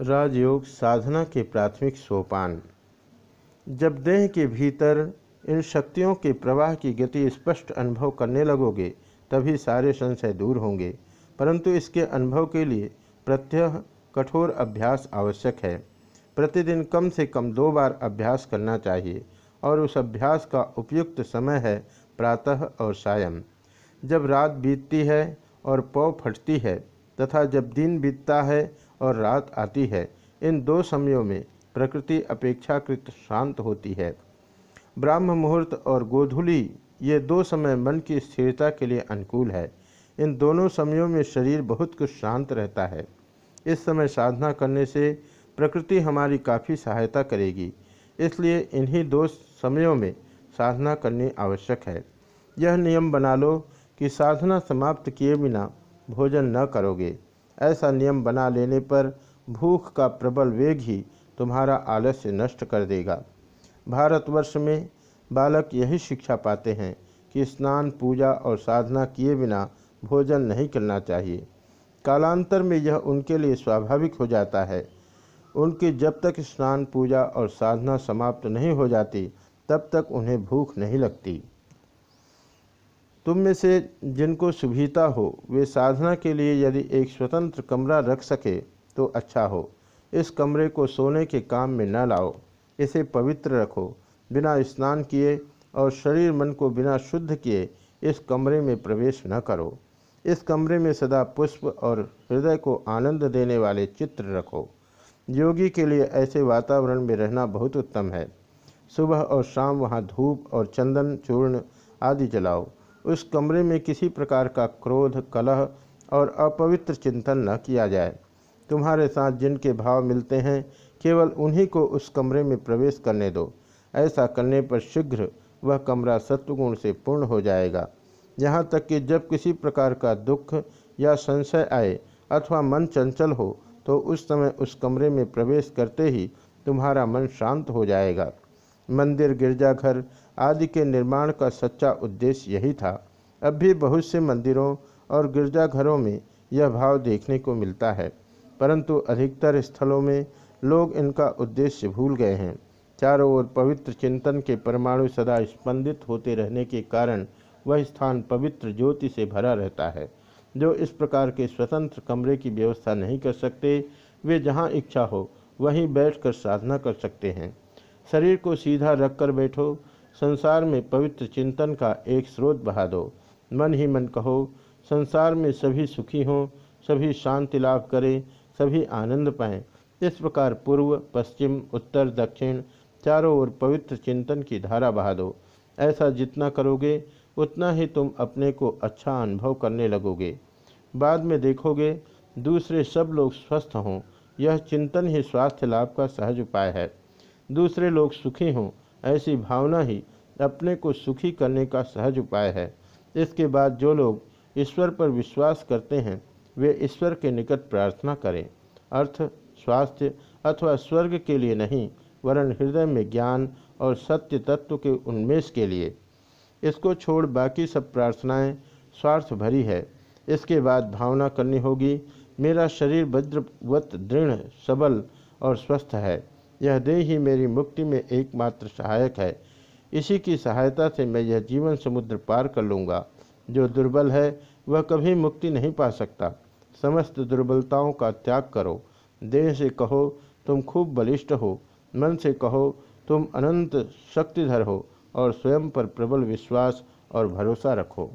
राजयोग साधना के प्राथमिक सोपान। जब देह के भीतर इन शक्तियों के प्रवाह की गति स्पष्ट अनुभव करने लगोगे, तभी सारे संशय दूर होंगे। परंतु इसके अनुभव के लिए प्रत्यह कठोर अभ्यास आवश्यक है। प्रतिदिन कम से कम दो बार अभ्यास करना चाहिए, और उस अभ्यास का उपयुक्त समय है प्रातः और सायं। जब रात बीतती है और पौ फटती है, तथा जब दिन बीतता है और रात आती है। इन दो समयों में प्रकृति अपेक्षाकृत शांत होती है। ब्राह्म मुहूर्त और गोधुली ये दो समय मन की स्थिरता के लिए अनुकूल है। इन दोनों समयों में शरीर बहुत कुछ शांत रहता है। इस समय साधना करने से प्रकृति हमारी काफ़ी सहायता करेगी। इसलिए इन्हीं दो समयों में साधना करनी आवश्यक है। यह नियम बना लो कि साधना समाप्त किए बिना भोजन न करोगे। ऐसा नियम बना लेने पर भूख का प्रबल वेग ही तुम्हारा आलस्य नष्ट कर देगा। भारतवर्ष में बालक यही शिक्षा पाते हैं कि स्नान, पूजा और साधना किए बिना भोजन नहीं करना चाहिए। कालांतर में यह उनके लिए स्वाभाविक हो जाता है। उनकी जब तक स्नान, पूजा और साधना समाप्त नहीं हो जाती, तब तक उन्हें भूख नहीं लगती। तुम में से जिनको सुविधा हो, वे साधना के लिए यदि एक स्वतंत्र कमरा रख सके तो अच्छा हो। इस कमरे को सोने के काम में न लाओ। इसे पवित्र रखो। बिना स्नान किए और शरीर मन को बिना शुद्ध किए इस कमरे में प्रवेश न करो। इस कमरे में सदा पुष्प और हृदय को आनंद देने वाले चित्र रखो। योगी के लिए ऐसे वातावरण में रहना बहुत उत्तम है। सुबह और शाम वहाँ धूप और चंदन, चूर्ण आदि जलाओ। उस कमरे में किसी प्रकार का क्रोध, कलह और अपवित्र चिंतन न किया जाए। तुम्हारे साथ जिनके भाव मिलते हैं, केवल उन्हीं को उस कमरे में प्रवेश करने दो। ऐसा करने पर शीघ्र वह कमरा सत्वगुण से पूर्ण हो जाएगा। यहाँ तक कि जब किसी प्रकार का दुख या संशय आए अथवा मन चंचल हो तो उस समय उस कमरे में प्रवेश करते ही तुम्हारा मन शांत हो जाएगा। मंदिर, गिरजाघर आदि के निर्माण का सच्चा उद्देश्य यही था। अब भी बहुत से मंदिरों और गिरजाघरों में यह भाव देखने को मिलता है। परंतु अधिकतर स्थलों में लोग इनका उद्देश्य भूल गए हैं। चारों ओर पवित्र चिंतन के परमाणु सदा स्पंदित होते रहने के कारण वह स्थान पवित्र ज्योति से भरा रहता है। जो इस प्रकार के स्वतंत्र कमरे की व्यवस्था नहीं कर सकते, वे जहाँ इच्छा हो, वहीं बैठकर साधना कर सकते हैं। शरीर को सीधा रखकर बैठो। संसार में पवित्र चिंतन का एक स्रोत बहा दो। मन ही मन कहो, संसार में सभी सुखी हों, सभी शांति लाभ करें, सभी आनंद पाएँ। इस प्रकार पूर्व, पश्चिम, उत्तर, दक्षिण, चारों ओर पवित्र चिंतन की धारा बहा दो। ऐसा जितना करोगे, उतना ही तुम अपने को अच्छा अनुभव करने लगोगे। बाद में देखोगे, दूसरे सब लोग स्वस्थ हों। यह चिंतन ही स्वास्थ्य लाभ का सहज उपाय है। दूसरे लोग सुखी हों, ऐसी भावना ही अपने को सुखी करने का सहज उपाय है। इसके बाद जो लोग ईश्वर पर विश्वास करते हैं, वे ईश्वर के निकट प्रार्थना करें। अर्थ, स्वास्थ्य अथवा स्वर्ग के लिए नहीं, वरन हृदय में ज्ञान और सत्य तत्व के उन्मेष के लिए। इसको छोड़ बाकी सब प्रार्थनाएँ स्वार्थ भरी है। इसके बाद भावना करनी होगी, मेरा शरीर वज्रवत दृढ़, सबल और स्वस्थ है। यह देह ही मेरी मुक्ति में एकमात्र सहायक है। इसी की सहायता से मैं यह जीवन समुद्र पार कर लूँगा। जो दुर्बल है, वह कभी मुक्ति नहीं पा सकता। समस्त दुर्बलताओं का त्याग करो। देह से कहो, तुम खूब बलिष्ठ हो। मन से कहो, तुम अनंत शक्तिधर हो। और स्वयं पर प्रबल विश्वास और भरोसा रखो।